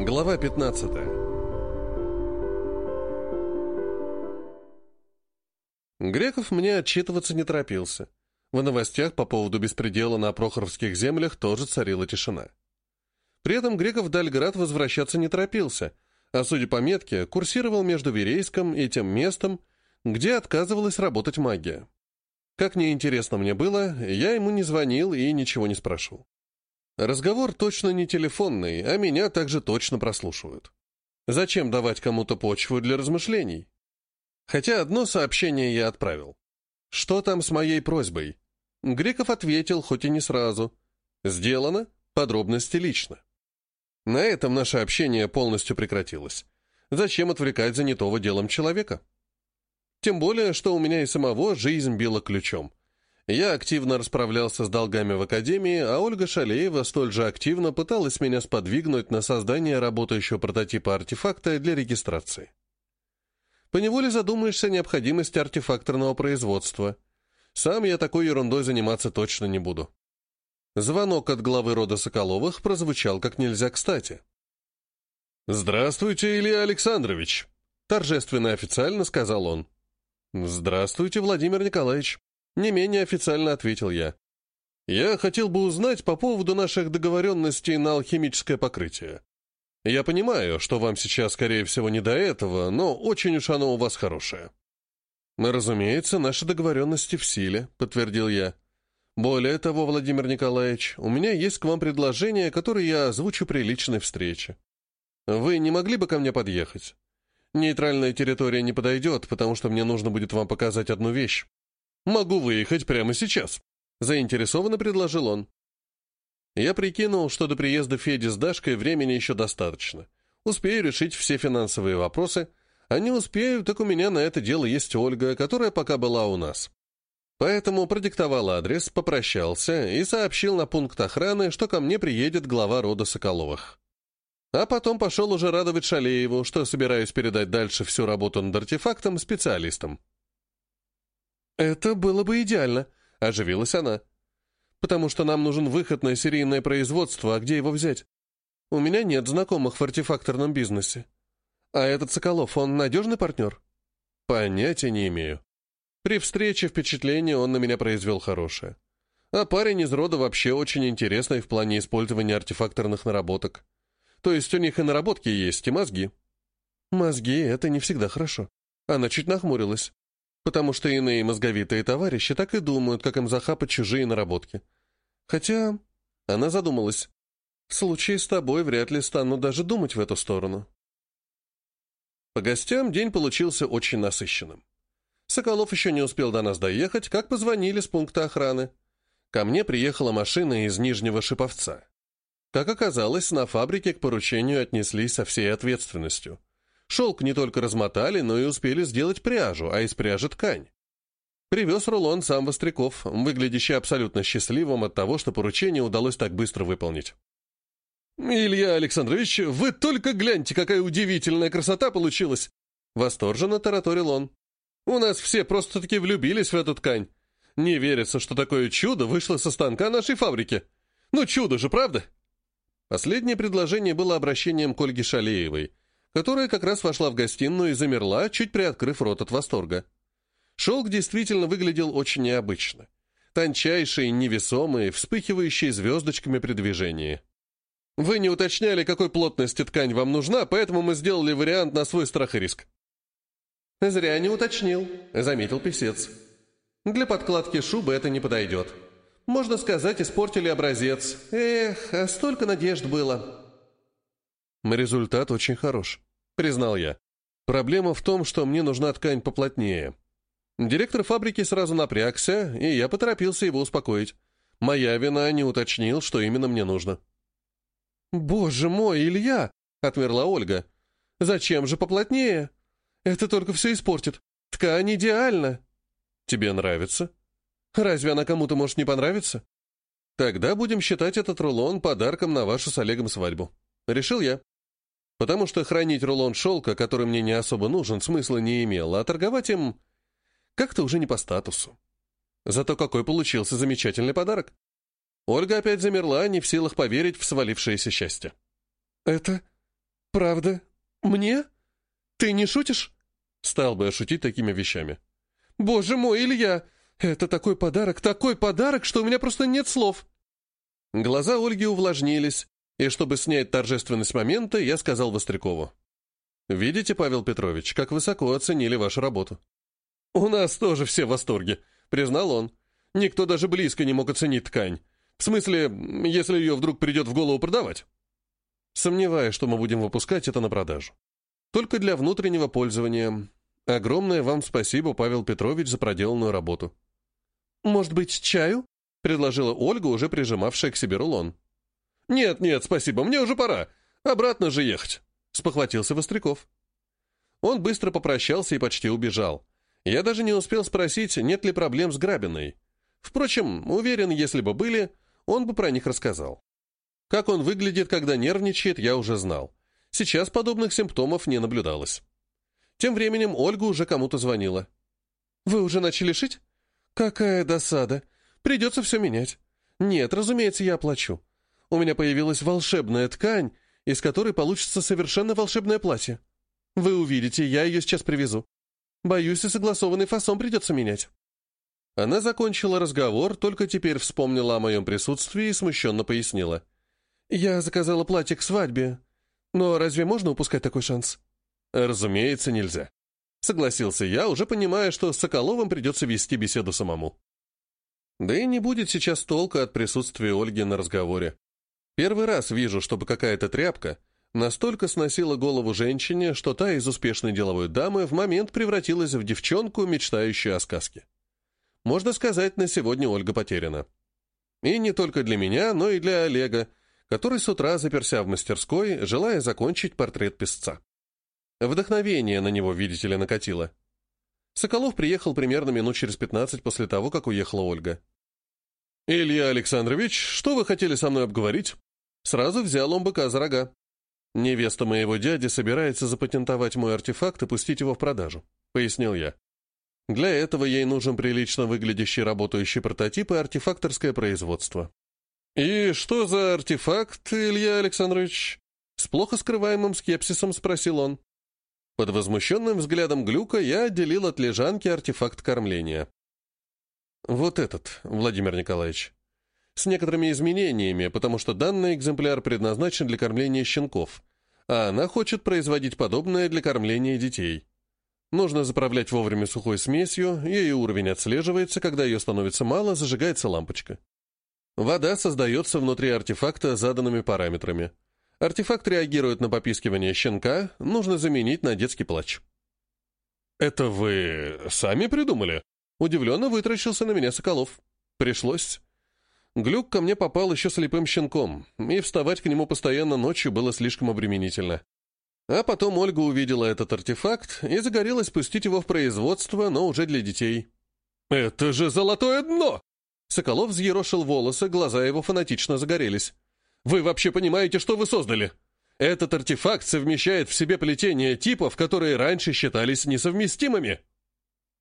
Глава 15 Греков мне отчитываться не торопился. В новостях по поводу беспредела на Прохоровских землях тоже царила тишина. При этом Греков в Дальград возвращаться не торопился, а, судя по метке, курсировал между Верейском и тем местом, где отказывалась работать магия. Как неинтересно мне было, я ему не звонил и ничего не спрашивал. Разговор точно не телефонный, а меня также точно прослушивают. Зачем давать кому-то почву для размышлений? Хотя одно сообщение я отправил. Что там с моей просьбой? Греков ответил, хоть и не сразу. Сделано, подробности лично. На этом наше общение полностью прекратилось. Зачем отвлекать занятого делом человека? Тем более, что у меня и самого жизнь била ключом. Я активно расправлялся с долгами в академии, а Ольга Шалеева столь же активно пыталась меня сподвигнуть на создание работающего прототипа артефакта для регистрации. Поневоле задумаешься о необходимости артефакторного производства. Сам я такой ерундой заниматься точно не буду. Звонок от главы рода Соколовых прозвучал как нельзя кстати. «Здравствуйте, Илья Александрович!» Торжественно и официально сказал он. «Здравствуйте, Владимир Николаевич!» Не менее официально ответил я. Я хотел бы узнать по поводу наших договоренностей на алхимическое покрытие. Я понимаю, что вам сейчас, скорее всего, не до этого, но очень уж оно у вас хорошее. Разумеется, наши договоренности в силе, подтвердил я. Более того, Владимир Николаевич, у меня есть к вам предложение, которое я озвучу при личной встрече. Вы не могли бы ко мне подъехать? Нейтральная территория не подойдет, потому что мне нужно будет вам показать одну вещь. «Могу выехать прямо сейчас», — заинтересованно предложил он. Я прикинул, что до приезда Феди с Дашкой времени еще достаточно. Успею решить все финансовые вопросы, а не успею, так у меня на это дело есть Ольга, которая пока была у нас. Поэтому продиктовал адрес, попрощался и сообщил на пункт охраны, что ко мне приедет глава рода Соколовых. А потом пошел уже радовать Шалееву, что собираюсь передать дальше всю работу над артефактом специалистам. «Это было бы идеально», — оживилась она. «Потому что нам нужен выход на серийное производство, а где его взять? У меня нет знакомых в артефакторном бизнесе. А этот Соколов, он надежный партнер?» «Понятия не имею. При встрече впечатление он на меня произвел хорошее. А парень из рода вообще очень интересный в плане использования артефакторных наработок. То есть у них и наработки есть, и мозги». «Мозги — это не всегда хорошо». Она чуть нахмурилась потому что иные мозговитые товарищи так и думают, как им захапать чужие наработки. Хотя, она задумалась, в случае с тобой вряд ли стану даже думать в эту сторону. По гостям день получился очень насыщенным. Соколов еще не успел до нас доехать, как позвонили с пункта охраны. Ко мне приехала машина из Нижнего Шиповца. Как оказалось, на фабрике к поручению отнеслись со всей ответственностью. Шелк не только размотали, но и успели сделать пряжу, а из пряжи ткань. Привез рулон сам Востряков, выглядящий абсолютно счастливым от того, что поручение удалось так быстро выполнить. «Илья Александрович, вы только гляньте, какая удивительная красота получилась!» Восторженно тараторил он. «У нас все просто-таки влюбились в эту ткань. Не верится, что такое чудо вышло со станка нашей фабрики. Ну чудо же, правда?» Последнее предложение было обращением к Ольге Шалеевой, которая как раз вошла в гостиную и замерла, чуть приоткрыв рот от восторга. Шелк действительно выглядел очень необычно. Тончайший, невесомый, вспыхивающий звездочками при движении. Вы не уточняли, какой плотности ткань вам нужна, поэтому мы сделали вариант на свой страх и риск. «Зря не уточнил», — заметил писец. «Для подкладки шубы это не подойдет. Можно сказать, испортили образец. Эх, а столько надежд было». Результат очень хорош признал я. Проблема в том, что мне нужна ткань поплотнее. Директор фабрики сразу напрягся, и я поторопился его успокоить. Моя вина не уточнил, что именно мне нужно. «Боже мой, Илья!» — отмерла Ольга. «Зачем же поплотнее? Это только все испортит. Ткань идеальна». «Тебе нравится?» «Разве она кому-то может не понравиться?» «Тогда будем считать этот рулон подарком на вашу с Олегом свадьбу». Решил я потому что хранить рулон шелка, который мне не особо нужен, смысла не имело, а торговать им как-то уже не по статусу. Зато какой получился замечательный подарок. Ольга опять замерла, не в силах поверить в свалившееся счастье. «Это... «Правда? Мне? Ты не шутишь?» Стал бы я шутить такими вещами. «Боже мой, Илья! Это такой подарок, такой подарок, что у меня просто нет слов!» Глаза Ольги увлажнились, и чтобы снять торжественность момента, я сказал Вострякову. «Видите, Павел Петрович, как высоко оценили вашу работу?» «У нас тоже все в восторге», — признал он. «Никто даже близко не мог оценить ткань. В смысле, если ее вдруг придет в голову продавать?» Сомневаюсь, что мы будем выпускать это на продажу. Только для внутреннего пользования. Огромное вам спасибо, Павел Петрович, за проделанную работу. «Может быть, чаю?» — предложила Ольга, уже прижимавшая к себе рулон. «Нет, нет, спасибо, мне уже пора. Обратно же ехать», — спохватился Востряков. Он быстро попрощался и почти убежал. Я даже не успел спросить, нет ли проблем с Грабиной. Впрочем, уверен, если бы были, он бы про них рассказал. Как он выглядит, когда нервничает, я уже знал. Сейчас подобных симптомов не наблюдалось. Тем временем Ольга уже кому-то звонила. «Вы уже начали шить?» «Какая досада! Придется все менять. Нет, разумеется, я оплачу. У меня появилась волшебная ткань, из которой получится совершенно волшебное платье. Вы увидите, я ее сейчас привезу. Боюсь, и согласованный фасон придется менять». Она закончила разговор, только теперь вспомнила о моем присутствии и смущенно пояснила. «Я заказала платье к свадьбе. Но разве можно упускать такой шанс?» «Разумеется, нельзя», — согласился я, уже понимая, что с Соколовым придется вести беседу самому. Да и не будет сейчас толка от присутствия Ольги на разговоре. Первый раз вижу, чтобы какая-то тряпка настолько сносила голову женщине, что та из успешной деловой дамы в момент превратилась в девчонку, мечтающую о сказке. Можно сказать, на сегодня Ольга потеряна. И не только для меня, но и для Олега, который с утра заперся в мастерской, желая закончить портрет песца. Вдохновение на него, видите ли, накатило. Соколов приехал примерно минут через пятнадцать после того, как уехала Ольга. «Илья Александрович, что вы хотели со мной обговорить?» Сразу взял он быка за рога. «Невеста моего дяди собирается запатентовать мой артефакт и пустить его в продажу», — пояснил я. «Для этого ей нужен прилично выглядящий работающий прототип и артефакторское производство. «И что за артефакт, Илья Александрович?» С плохо скрываемым скепсисом спросил он. Под возмущенным взглядом Глюка я отделил от лежанки артефакт кормления. «Вот этот, Владимир Николаевич. С некоторыми изменениями, потому что данный экземпляр предназначен для кормления щенков, а она хочет производить подобное для кормления детей. Нужно заправлять вовремя сухой смесью, ее уровень отслеживается, когда ее становится мало, зажигается лампочка. Вода создается внутри артефакта заданными параметрами. Артефакт реагирует на попискивание щенка, нужно заменить на детский плач. «Это вы сами придумали?» Удивленно вытращился на меня Соколов. «Пришлось». Глюк ко мне попал еще слепым щенком, и вставать к нему постоянно ночью было слишком обременительно. А потом Ольга увидела этот артефакт и загорелась пустить его в производство, но уже для детей. «Это же золотое дно!» Соколов взъерошил волосы, глаза его фанатично загорелись. «Вы вообще понимаете, что вы создали? Этот артефакт совмещает в себе плетение типов, которые раньше считались несовместимыми».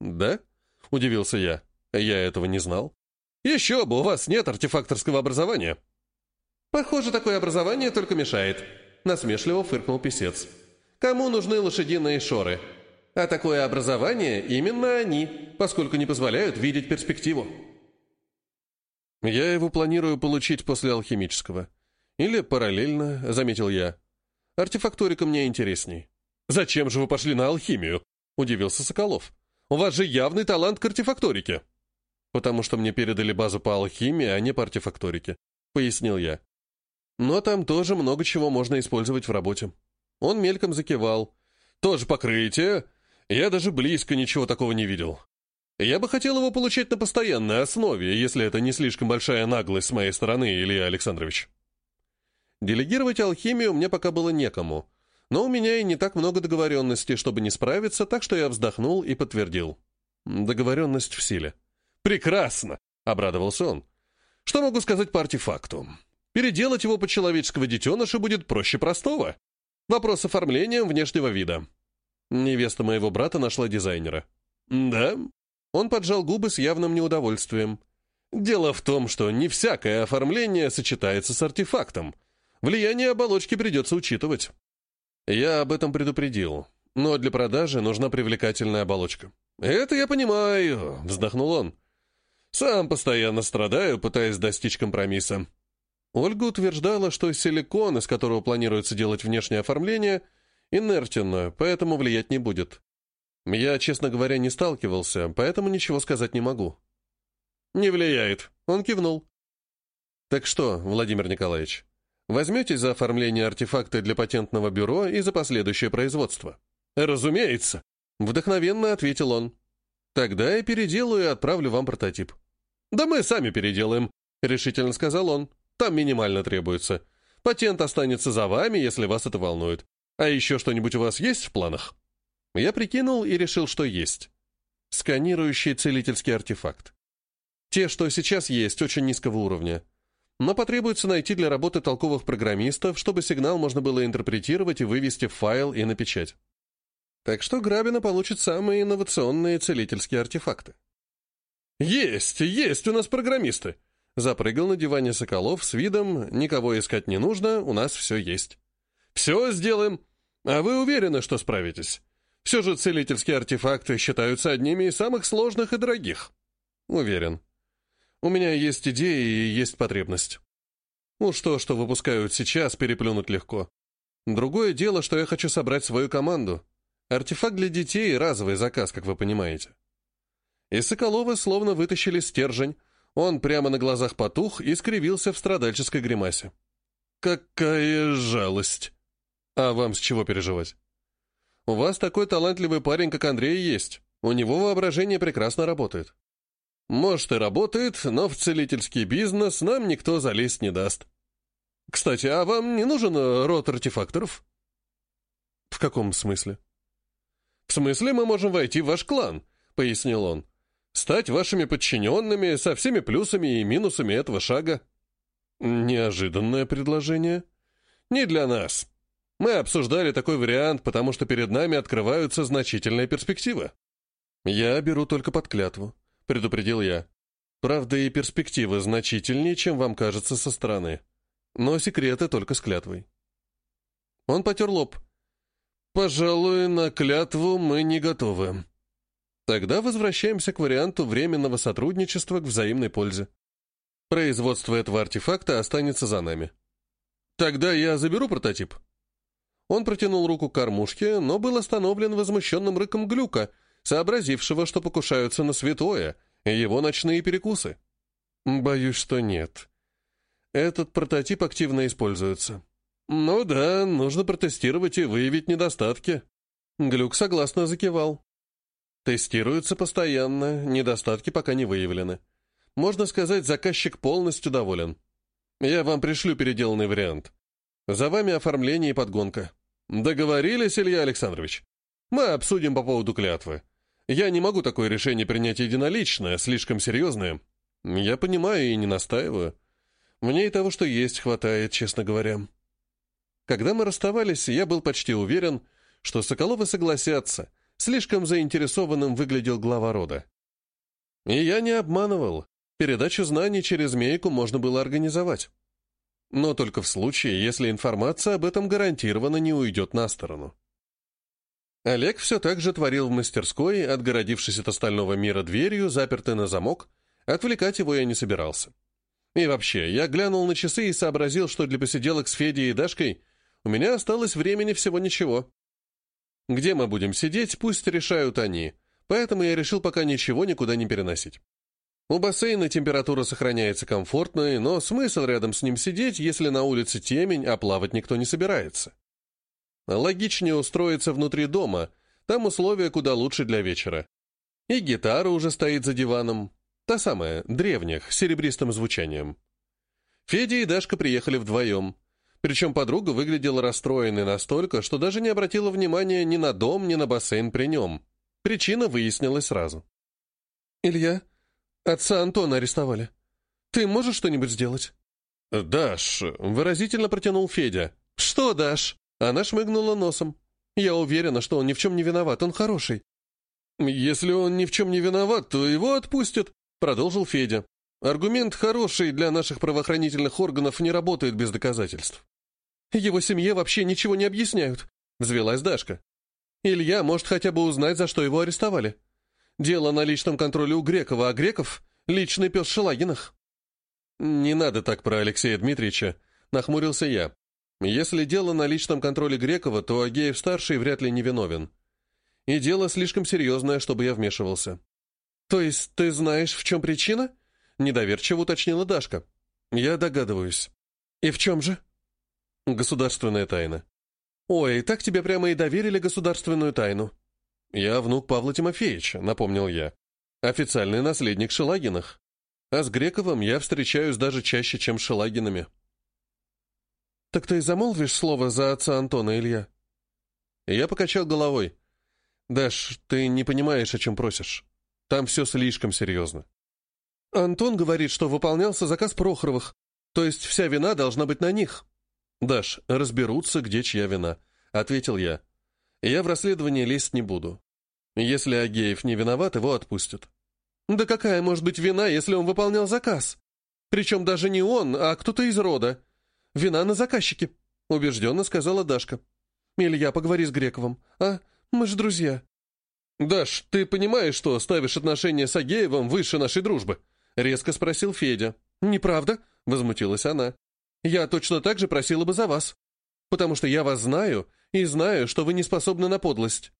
«Да?» — удивился я. «Я этого не знал». «Еще бы, у вас нет артефакторского образования». «Похоже, такое образование только мешает», — насмешливо фыркнул писец. «Кому нужны лошадиные шоры? А такое образование именно они, поскольку не позволяют видеть перспективу». «Я его планирую получить после алхимического. Или параллельно», — заметил я. «Артефакторика мне интересней». «Зачем же вы пошли на алхимию?» — удивился Соколов. «У вас же явный талант к артефакторике». «Потому что мне передали базу по алхимии, а не по артефакторике», — пояснил я. «Но там тоже много чего можно использовать в работе». Он мельком закивал. «Тоже покрытие? Я даже близко ничего такого не видел. Я бы хотел его получать на постоянной основе, если это не слишком большая наглость с моей стороны, Илья Александрович. Делегировать алхимию мне пока было некому, но у меня и не так много договоренностей, чтобы не справиться, так что я вздохнул и подтвердил. Договоренность в силе. «Прекрасно!» — обрадовался он. «Что могу сказать по артефакту? Переделать его под человеческого детеныша будет проще простого. Вопрос оформления внешнего вида». Невеста моего брата нашла дизайнера. «Да?» Он поджал губы с явным неудовольствием. «Дело в том, что не всякое оформление сочетается с артефактом. Влияние оболочки придется учитывать». Я об этом предупредил, но для продажи нужна привлекательная оболочка. «Это я понимаю», — вздохнул он. «Сам постоянно страдаю, пытаясь достичь компромисса». Ольга утверждала, что силикон, из которого планируется делать внешнее оформление, инертен, поэтому влиять не будет. Я, честно говоря, не сталкивался, поэтому ничего сказать не могу. «Не влияет», — он кивнул. «Так что, Владимир Николаевич, возьметесь за оформление артефакта для патентного бюро и за последующее производство?» «Разумеется», — вдохновенно ответил он. «Тогда я переделаю и отправлю вам прототип». «Да мы сами переделаем», — решительно сказал он. «Там минимально требуется. Патент останется за вами, если вас это волнует. А еще что-нибудь у вас есть в планах?» Я прикинул и решил, что есть. Сканирующий целительский артефакт. Те, что сейчас есть, очень низкого уровня. Но потребуется найти для работы толковых программистов, чтобы сигнал можно было интерпретировать и вывести в файл и на печать. Так что Грабина получит самые инновационные целительские артефакты. «Есть, есть у нас программисты!» Запрыгал на диване Соколов с видом «Никого искать не нужно, у нас все есть». «Все сделаем. А вы уверены, что справитесь? Все же целительские артефакты считаются одними из самых сложных и дорогих». «Уверен», у меня есть идеи и есть потребность. Ну что, что выпускают сейчас, переплюнуть легко. Другое дело, что я хочу собрать свою команду. Артефакт для детей — разовый заказ, как вы понимаете. Из Соколова словно вытащили стержень. Он прямо на глазах потух и скривился в страдальческой гримасе. «Какая жалость!» «А вам с чего переживать?» «У вас такой талантливый парень, как Андрей, есть. У него воображение прекрасно работает. Может, и работает, но в целительский бизнес нам никто залезть не даст. Кстати, а вам не нужен э, рот артефакторов? В каком смысле? В смысле мы можем войти в ваш клан, пояснил он. Стать вашими подчиненными со всеми плюсами и минусами этого шага. Неожиданное предложение. Не для нас. Мы обсуждали такой вариант, потому что перед нами открываются значительные перспективы. Я беру только под клятву. — предупредил я. «Правда, и перспективы значительнее, чем вам кажется со стороны. Но секреты только с клятвой». Он потер лоб. «Пожалуй, на клятву мы не готовы». Тогда возвращаемся к варианту временного сотрудничества к взаимной пользе. Производство этого артефакта останется за нами. Тогда я заберу прототип. Он протянул руку к кормушке, но был остановлен возмущенным рыком глюка — сообразившего, что покушаются на святое, его ночные перекусы. Боюсь, что нет. Этот прототип активно используется. Ну да, нужно протестировать и выявить недостатки. Глюк согласно закивал. Тестируется постоянно, недостатки пока не выявлены. Можно сказать, заказчик полностью доволен. Я вам пришлю переделанный вариант. За вами оформление и подгонка. Договорились, Илья Александрович? Мы обсудим по поводу клятвы. Я не могу такое решение принять единолично, слишком серьезное. Я понимаю и не настаиваю. Мне и того, что есть, хватает, честно говоря. Когда мы расставались, я был почти уверен, что Соколовы согласятся. Слишком заинтересованным выглядел глава рода. И я не обманывал. Передачу знаний через змейку можно было организовать. Но только в случае, если информация об этом гарантированно не уйдет на сторону. Олег все так же творил в мастерской, отгородившись от остального мира дверью, запертой на замок. Отвлекать его я не собирался. И вообще, я глянул на часы и сообразил, что для посиделок с Федей и Дашкой у меня осталось времени всего ничего. Где мы будем сидеть, пусть решают они, поэтому я решил пока ничего никуда не переносить. У бассейна температура сохраняется комфортной, но смысл рядом с ним сидеть, если на улице темень, а плавать никто не собирается. Логичнее устроиться внутри дома, там условия куда лучше для вечера. И гитара уже стоит за диваном. Та самая, древних, с серебристым звучанием. Федя и Дашка приехали вдвоем. Причем подруга выглядела расстроенной настолько, что даже не обратила внимания ни на дом, ни на бассейн при нем. Причина выяснилась сразу. «Илья, отца Антона арестовали. Ты можешь что-нибудь сделать?» «Даш», — выразительно протянул Федя. «Что, Даш?» Она шмыгнула носом. «Я уверена, что он ни в чем не виноват, он хороший». «Если он ни в чем не виноват, то его отпустят», — продолжил Федя. «Аргумент хороший для наших правоохранительных органов не работает без доказательств». «Его семье вообще ничего не объясняют», — Взвелась Дашка. Илья может хотя бы узнать, за что его арестовали. Дело на личном контроле у Грекова, а Греков — личный пес Шелагинах. «Не надо так про Алексея Дмитриевича», — нахмурился я. «Если дело на личном контроле Грекова, то Агеев-старший вряд ли не виновен. И дело слишком серьезное, чтобы я вмешивался». «То есть ты знаешь, в чем причина?» — недоверчиво уточнила Дашка. «Я догадываюсь». «И в чем же?» «Государственная тайна». «Ой, так тебе прямо и доверили государственную тайну». «Я внук Павла Тимофеевича», — напомнил я. «Официальный наследник Шелагинах. А с Грековым я встречаюсь даже чаще, чем с Шелагинами». «Так ты замолвишь слово за отца Антона, Илья?» Я покачал головой. «Даш, ты не понимаешь, о чем просишь. Там все слишком серьезно». «Антон говорит, что выполнялся заказ Прохоровых, то есть вся вина должна быть на них». «Даш, разберутся, где чья вина», — ответил я. «Я в расследование лезть не буду. Если Агеев не виноват, его отпустят». «Да какая может быть вина, если он выполнял заказ? Причем даже не он, а кто-то из рода. Вина на заказчике», — убежденно сказала Дашка. «Илья, поговори с Грековым. А, мы же друзья». «Даш, ты понимаешь, что ставишь отношения с Агеевым выше нашей дружбы?» — резко спросил Федя. «Неправда», — возмутилась она. «Я точно так же просила бы за вас. Потому что я вас знаю и знаю, что вы не способны на подлость.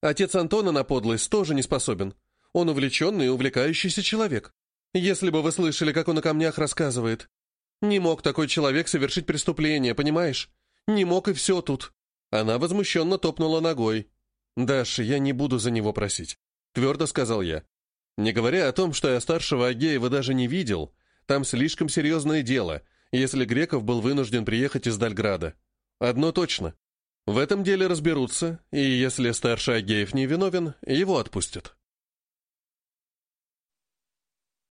Отец Антона на подлость тоже не способен. Он увлеченный и увлекающийся человек. Если бы вы слышали, как он о камнях рассказывает. Не мог такой человек совершить преступление, понимаешь? Не мог и все тут». Она возмущенно топнула ногой. «Даш, я не буду за него просить», — твердо сказал я. «Не говоря о том, что я старшего Агеева даже не видел, там слишком серьезное дело, если Греков был вынужден приехать из Дальграда. Одно точно. В этом деле разберутся, и если старший Агеев не виновен, его отпустят».